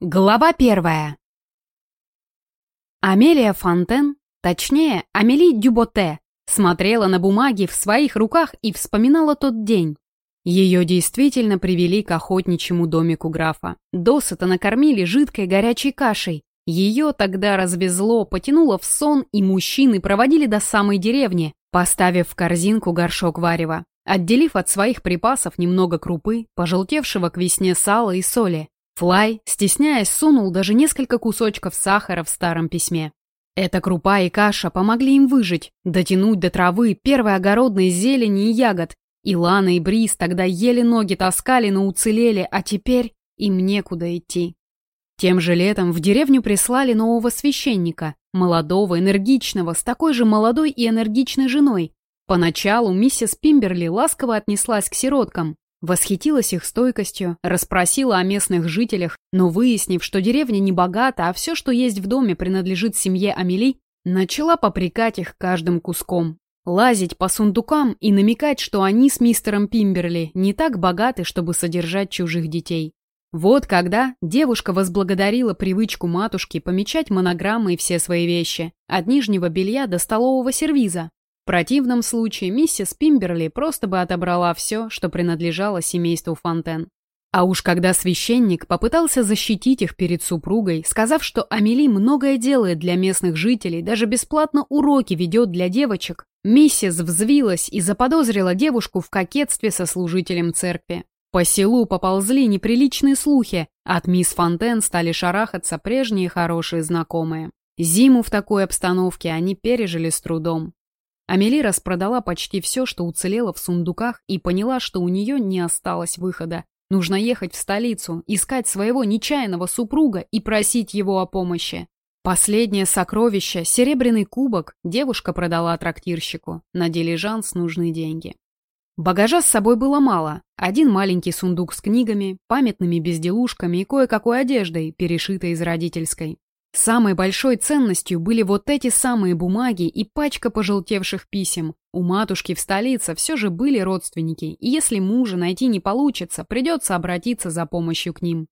Глава первая. Амелия Фонтен, точнее, Амели Дюботе, смотрела на бумаги в своих руках и вспоминала тот день. Ее действительно привели к охотничьему домику графа. Досыта накормили жидкой горячей кашей. Ее тогда развезло, потянуло в сон, и мужчины проводили до самой деревни, поставив в корзинку горшок варева, отделив от своих припасов немного крупы, пожелтевшего к весне сала и соли. Флай, стесняясь, сунул даже несколько кусочков сахара в старом письме. Эта крупа и каша помогли им выжить, дотянуть до травы первой огородной зелени и ягод. И Лана, и Брис тогда еле ноги таскали, но уцелели, а теперь им некуда идти. Тем же летом в деревню прислали нового священника, молодого, энергичного, с такой же молодой и энергичной женой. Поначалу миссис Пимберли ласково отнеслась к сироткам, Восхитилась их стойкостью, расспросила о местных жителях, но выяснив, что деревня не богата, а все, что есть в доме, принадлежит семье Амели, начала попрекать их каждым куском. Лазить по сундукам и намекать, что они с мистером Пимберли не так богаты, чтобы содержать чужих детей. Вот когда девушка возблагодарила привычку матушки помечать монограммой все свои вещи, от нижнего белья до столового сервиза, противном случае миссис Пимберли просто бы отобрала все, что принадлежало семейству Фонтен. А уж когда священник попытался защитить их перед супругой, сказав, что Амели многое делает для местных жителей, даже бесплатно уроки ведет для девочек, миссис взвилась и заподозрила девушку в кокетстве со служителем церкви. По селу поползли неприличные слухи, от мисс Фонтен стали шарахаться прежние хорошие знакомые. Зиму в такой обстановке они пережили с трудом. Амели распродала почти все, что уцелело в сундуках, и поняла, что у нее не осталось выхода. Нужно ехать в столицу, искать своего нечаянного супруга и просить его о помощи. Последнее сокровище, серебряный кубок, девушка продала трактирщику. На дилижанс нужны деньги. Багажа с собой было мало. Один маленький сундук с книгами, памятными безделушками и кое-какой одеждой, перешитой из родительской. Самой большой ценностью были вот эти самые бумаги и пачка пожелтевших писем. У матушки в столице все же были родственники, и если мужа найти не получится, придется обратиться за помощью к ним.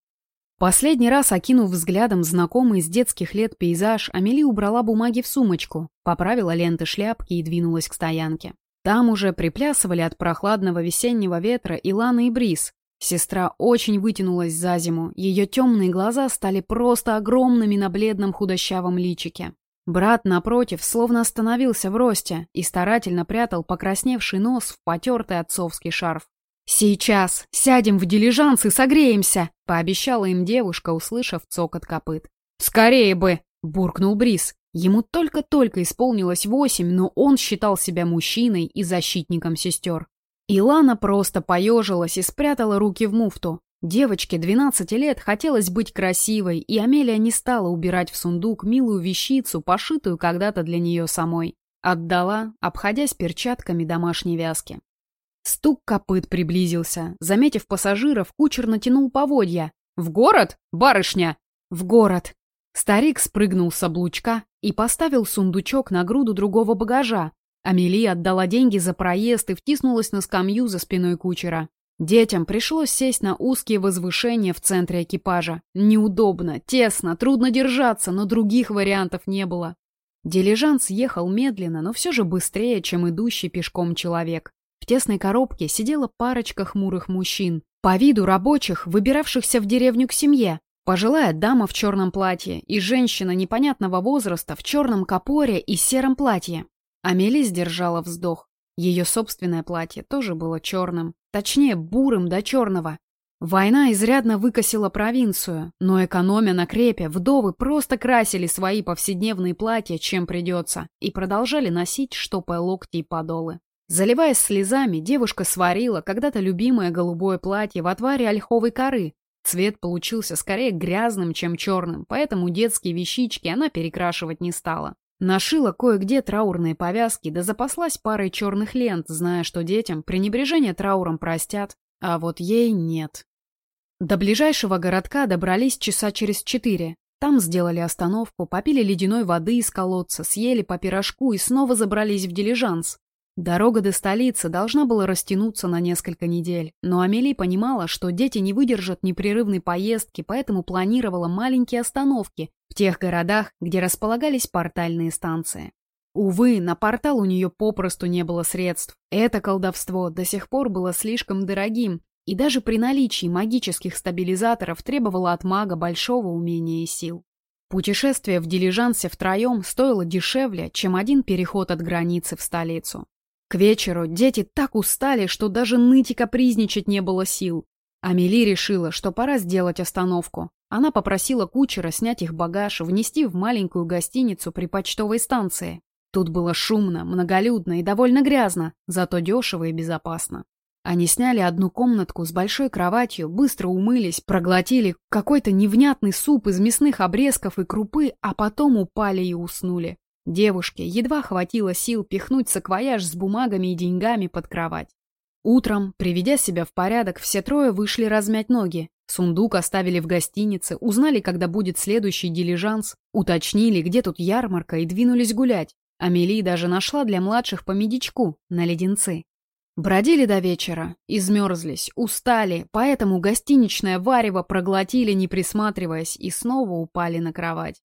Последний раз, окинув взглядом знакомый с детских лет пейзаж, Амели убрала бумаги в сумочку, поправила ленты шляпки и двинулась к стоянке. Там уже приплясывали от прохладного весеннего ветра Илана и Брис, Сестра очень вытянулась за зиму, ее темные глаза стали просто огромными на бледном худощавом личике. Брат, напротив, словно остановился в росте и старательно прятал покрасневший нос в потертый отцовский шарф. «Сейчас! Сядем в дилижанс и согреемся!» — пообещала им девушка, услышав цокот копыт. «Скорее бы!» — буркнул Брис. Ему только-только исполнилось восемь, но он считал себя мужчиной и защитником сестер. Илана просто поежилась и спрятала руки в муфту. Девочке 12 лет хотелось быть красивой, и Амелия не стала убирать в сундук милую вещицу, пошитую когда-то для нее самой. Отдала, обходясь перчатками домашней вязки. Стук копыт приблизился. Заметив пассажиров, кучер натянул поводья. «В город, барышня?» «В город». Старик спрыгнул с облучка и поставил сундучок на груду другого багажа, Амелия отдала деньги за проезд и втиснулась на скамью за спиной кучера. Детям пришлось сесть на узкие возвышения в центре экипажа. Неудобно, тесно, трудно держаться, но других вариантов не было. Дилижанс ехал медленно, но все же быстрее, чем идущий пешком человек. В тесной коробке сидела парочка хмурых мужчин, по виду рабочих, выбиравшихся в деревню к семье. Пожилая дама в черном платье и женщина непонятного возраста в черном капоре и сером платье. Амели сдержала вздох. Ее собственное платье тоже было черным, точнее, бурым до черного. Война изрядно выкосила провинцию, но экономя на крепе, вдовы просто красили свои повседневные платья, чем придется, и продолжали носить, штопая локти и подолы. Заливаясь слезами, девушка сварила когда-то любимое голубое платье в отваре ольховой коры. Цвет получился скорее грязным, чем черным, поэтому детские вещички она перекрашивать не стала. Нашила кое-где траурные повязки, да запаслась парой черных лент, зная, что детям пренебрежение трауром простят, а вот ей нет. До ближайшего городка добрались часа через четыре. Там сделали остановку, попили ледяной воды из колодца, съели по пирожку и снова забрались в дилижанс. Дорога до столицы должна была растянуться на несколько недель, но Амели понимала, что дети не выдержат непрерывной поездки, поэтому планировала маленькие остановки в тех городах, где располагались портальные станции. Увы, на портал у нее попросту не было средств. Это колдовство до сих пор было слишком дорогим, и даже при наличии магических стабилизаторов требовало от мага большого умения и сил. Путешествие в дилижансе втроем стоило дешевле, чем один переход от границы в столицу. К вечеру дети так устали, что даже ныть и капризничать не было сил. Амели решила, что пора сделать остановку. Она попросила кучера снять их багаж, внести в маленькую гостиницу при почтовой станции. Тут было шумно, многолюдно и довольно грязно, зато дешево и безопасно. Они сняли одну комнатку с большой кроватью, быстро умылись, проглотили какой-то невнятный суп из мясных обрезков и крупы, а потом упали и уснули. Девушке едва хватило сил пихнуть саквояж с бумагами и деньгами под кровать. Утром, приведя себя в порядок, все трое вышли размять ноги. Сундук оставили в гостинице, узнали, когда будет следующий дилижанс, уточнили, где тут ярмарка, и двинулись гулять. Амели даже нашла для младших по медичку на леденцы. Бродили до вечера, измерзлись, устали, поэтому гостиничное варево проглотили, не присматриваясь, и снова упали на кровать.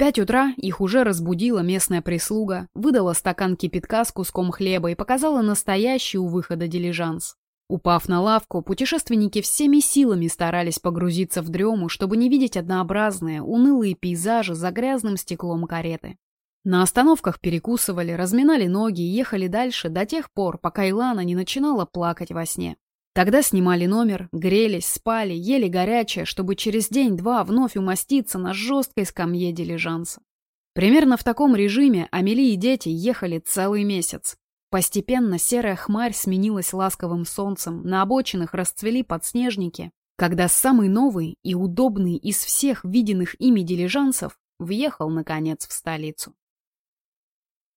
Пять утра их уже разбудила местная прислуга, выдала стакан кипятка с куском хлеба и показала настоящий у выхода дилижанс. Упав на лавку, путешественники всеми силами старались погрузиться в дрему, чтобы не видеть однообразные, унылые пейзажи за грязным стеклом кареты. На остановках перекусывали, разминали ноги и ехали дальше до тех пор, пока Илана не начинала плакать во сне. Тогда снимали номер, грелись, спали, ели горячее, чтобы через день-два вновь умоститься на жесткой скамье дилижанса. Примерно в таком режиме Амели и дети ехали целый месяц. Постепенно серая хмарь сменилась ласковым солнцем, на обочинах расцвели подснежники, когда самый новый и удобный из всех виденных ими дилижансов въехал, наконец, в столицу.